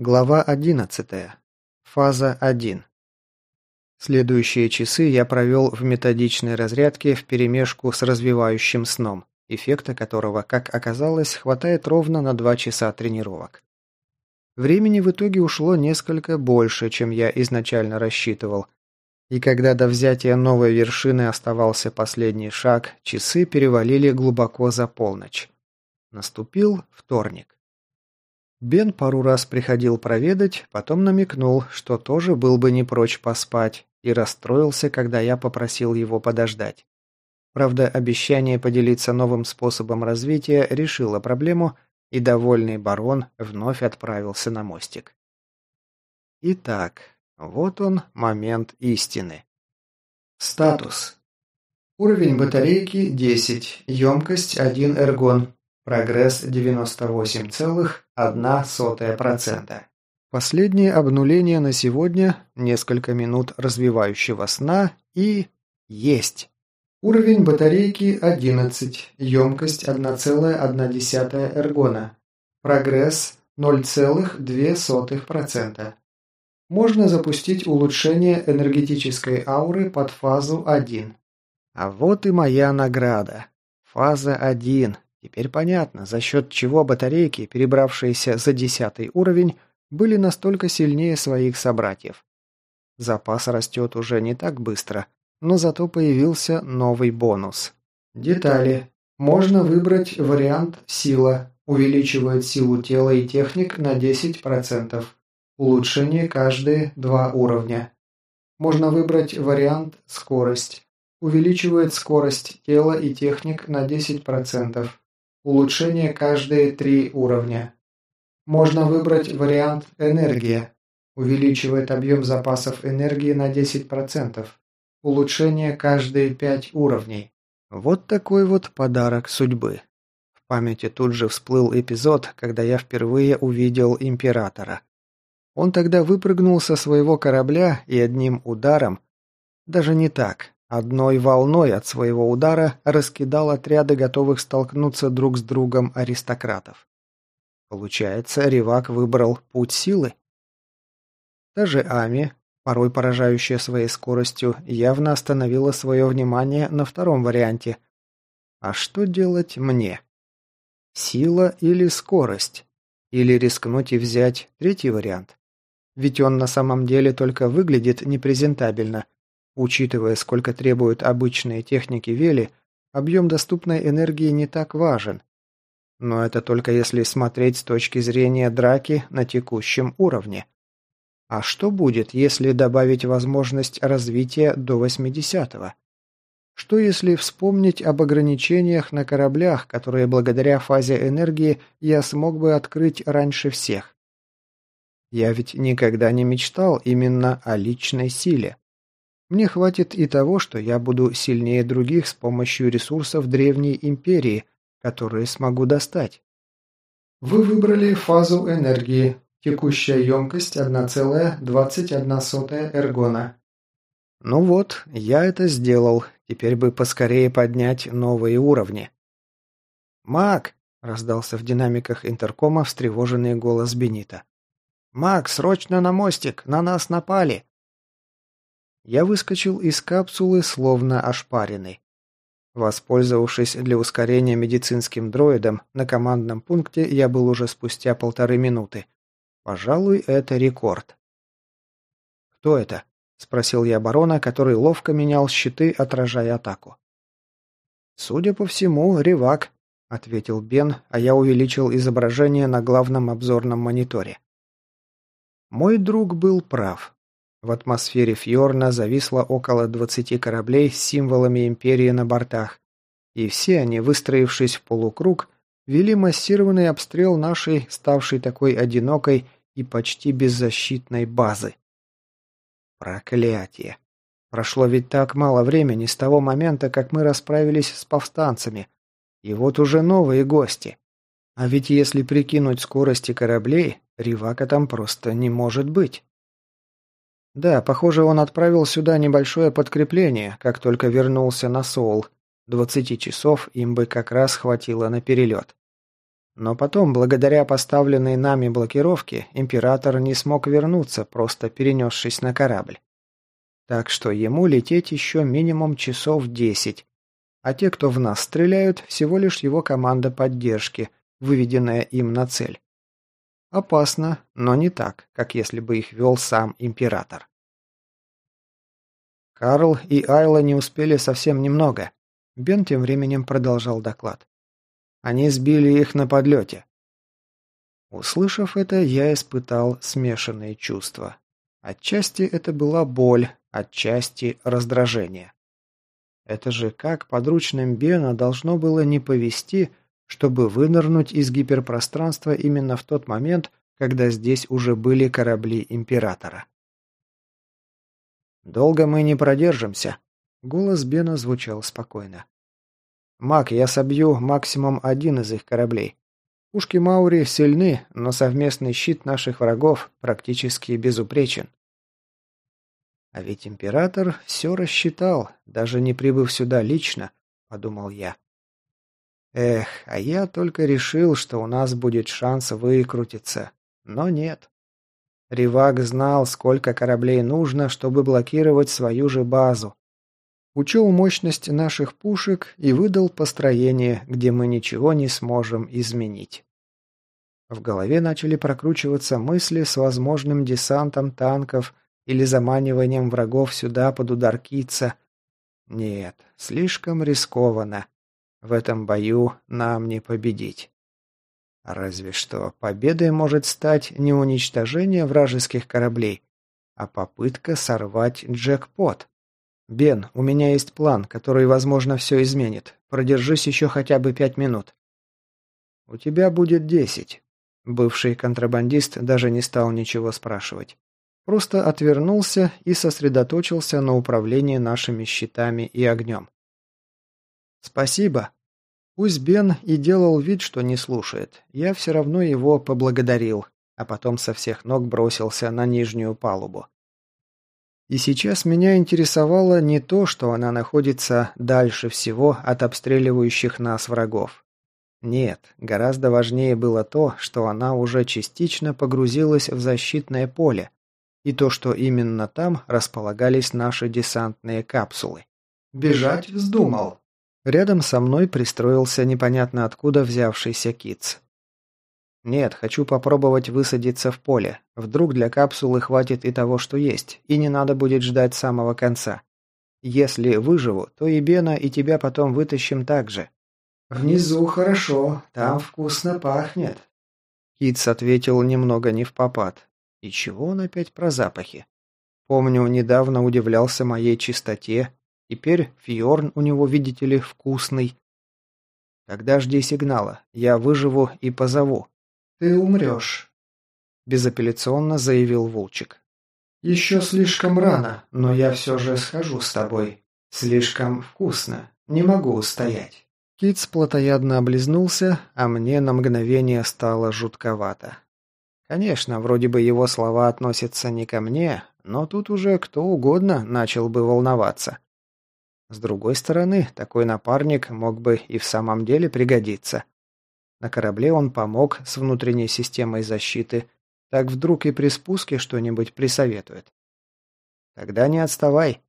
Глава 11. Фаза 1. Следующие часы я провел в методичной разрядке вперемешку с развивающим сном, эффекта которого, как оказалось, хватает ровно на 2 часа тренировок. Времени в итоге ушло несколько больше, чем я изначально рассчитывал, и когда до взятия новой вершины оставался последний шаг, часы перевалили глубоко за полночь. Наступил вторник. Бен пару раз приходил проведать, потом намекнул, что тоже был бы не прочь поспать, и расстроился, когда я попросил его подождать. Правда, обещание поделиться новым способом развития решило проблему, и довольный барон вновь отправился на мостик. Итак, вот он, момент истины. Статус. Уровень батарейки 10, емкость 1 эргон, Прогресс 98,1%. Последнее обнуление на сегодня, несколько минут развивающего сна и... есть. Уровень батарейки 11, емкость 1,1 эргона. Прогресс 0,2%. Можно запустить улучшение энергетической ауры под фазу 1. А вот и моя награда. Фаза 1. Теперь понятно, за счет чего батарейки, перебравшиеся за десятый уровень, были настолько сильнее своих собратьев. Запас растет уже не так быстро, но зато появился новый бонус. Детали. Можно выбрать вариант «Сила». Увеличивает силу тела и техник на 10%. Улучшение каждые два уровня. Можно выбрать вариант «Скорость». Увеличивает скорость тела и техник на 10%. Улучшение каждые три уровня. Можно выбрать вариант «Энергия». Увеличивает объем запасов энергии на 10%. Улучшение каждые пять уровней. Вот такой вот подарок судьбы. В памяти тут же всплыл эпизод, когда я впервые увидел Императора. Он тогда выпрыгнул со своего корабля и одним ударом, даже не так, Одной волной от своего удара раскидал отряды готовых столкнуться друг с другом аристократов. Получается, Ревак выбрал путь силы? Даже Ами, порой поражающая своей скоростью, явно остановила свое внимание на втором варианте. А что делать мне? Сила или скорость? Или рискнуть и взять третий вариант? Ведь он на самом деле только выглядит непрезентабельно – Учитывая, сколько требуют обычные техники Вели, объем доступной энергии не так важен. Но это только если смотреть с точки зрения драки на текущем уровне. А что будет, если добавить возможность развития до 80-го? Что если вспомнить об ограничениях на кораблях, которые благодаря фазе энергии я смог бы открыть раньше всех? Я ведь никогда не мечтал именно о личной силе. Мне хватит и того, что я буду сильнее других с помощью ресурсов Древней Империи, которые смогу достать. Вы выбрали фазу энергии. Текущая емкость 1,21 эргона. Ну вот, я это сделал. Теперь бы поскорее поднять новые уровни. «Мак!» – раздался в динамиках интеркома встревоженный голос Бенита. «Мак, срочно на мостик! На нас напали!» Я выскочил из капсулы, словно ошпаренный. Воспользовавшись для ускорения медицинским дроидом, на командном пункте я был уже спустя полторы минуты. Пожалуй, это рекорд. «Кто это?» – спросил я барона, который ловко менял щиты, отражая атаку. «Судя по всему, ревак», – ответил Бен, а я увеличил изображение на главном обзорном мониторе. Мой друг был прав. В атмосфере Фьорна зависло около 20 кораблей с символами Империи на бортах, и все они, выстроившись в полукруг, вели массированный обстрел нашей, ставшей такой одинокой и почти беззащитной базы. Проклятие! Прошло ведь так мало времени с того момента, как мы расправились с повстанцами, и вот уже новые гости. А ведь если прикинуть скорости кораблей, Ривака там просто не может быть. Да, похоже, он отправил сюда небольшое подкрепление, как только вернулся на Соул. Двадцати часов им бы как раз хватило на перелет. Но потом, благодаря поставленной нами блокировке, Император не смог вернуться, просто перенесшись на корабль. Так что ему лететь еще минимум часов десять. А те, кто в нас стреляют, всего лишь его команда поддержки, выведенная им на цель. Опасно, но не так, как если бы их вел сам Император. Карл и Айла не успели совсем немного. Бен тем временем продолжал доклад. Они сбили их на подлете. Услышав это, я испытал смешанные чувства. Отчасти это была боль, отчасти раздражение. Это же как подручным Бена должно было не повести, чтобы вынырнуть из гиперпространства именно в тот момент, когда здесь уже были корабли Императора. «Долго мы не продержимся», — голос Бена звучал спокойно. «Мак, я собью максимум один из их кораблей. Пушки Маури сильны, но совместный щит наших врагов практически безупречен». «А ведь Император все рассчитал, даже не прибыв сюда лично», — подумал я. «Эх, а я только решил, что у нас будет шанс выкрутиться. Но нет. Ривак знал, сколько кораблей нужно, чтобы блокировать свою же базу. Учел мощность наших пушек и выдал построение, где мы ничего не сможем изменить. В голове начали прокручиваться мысли с возможным десантом танков или заманиванием врагов сюда под удар Китца. Нет, слишком рискованно. В этом бою нам не победить. Разве что победой может стать не уничтожение вражеских кораблей, а попытка сорвать джекпот. «Бен, у меня есть план, который, возможно, все изменит. Продержись еще хотя бы пять минут». «У тебя будет десять». Бывший контрабандист даже не стал ничего спрашивать. Просто отвернулся и сосредоточился на управлении нашими щитами и огнем. «Спасибо», Пусть Бен и делал вид, что не слушает, я все равно его поблагодарил, а потом со всех ног бросился на нижнюю палубу. И сейчас меня интересовало не то, что она находится дальше всего от обстреливающих нас врагов. Нет, гораздо важнее было то, что она уже частично погрузилась в защитное поле, и то, что именно там располагались наши десантные капсулы. «Бежать вздумал», Рядом со мной пристроился непонятно откуда взявшийся Китс. «Нет, хочу попробовать высадиться в поле. Вдруг для капсулы хватит и того, что есть, и не надо будет ждать самого конца. Если выживу, то и Бена, и тебя потом вытащим так же». «Внизу хорошо, там вкусно пахнет». Китс ответил немного не в попад. И чего он опять про запахи? Помню, недавно удивлялся моей чистоте, Теперь Фьорн у него, видите ли, вкусный. Тогда жди сигнала. Я выживу и позову. Ты умрешь. Безапелляционно заявил Волчик. Еще слишком рано, но я все же схожу с тобой. Слишком вкусно. Не могу устоять. Китс плотоядно облизнулся, а мне на мгновение стало жутковато. Конечно, вроде бы его слова относятся не ко мне, но тут уже кто угодно начал бы волноваться. С другой стороны, такой напарник мог бы и в самом деле пригодиться. На корабле он помог с внутренней системой защиты, так вдруг и при спуске что-нибудь присоветует. Тогда не отставай.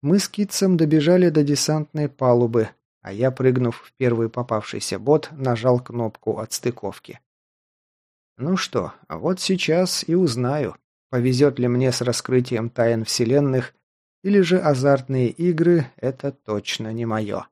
Мы с Китцем добежали до десантной палубы, а я, прыгнув в первый попавшийся бот, нажал кнопку отстыковки. Ну что, вот сейчас и узнаю, повезет ли мне с раскрытием тайн вселенных или же азартные игры – это точно не мое.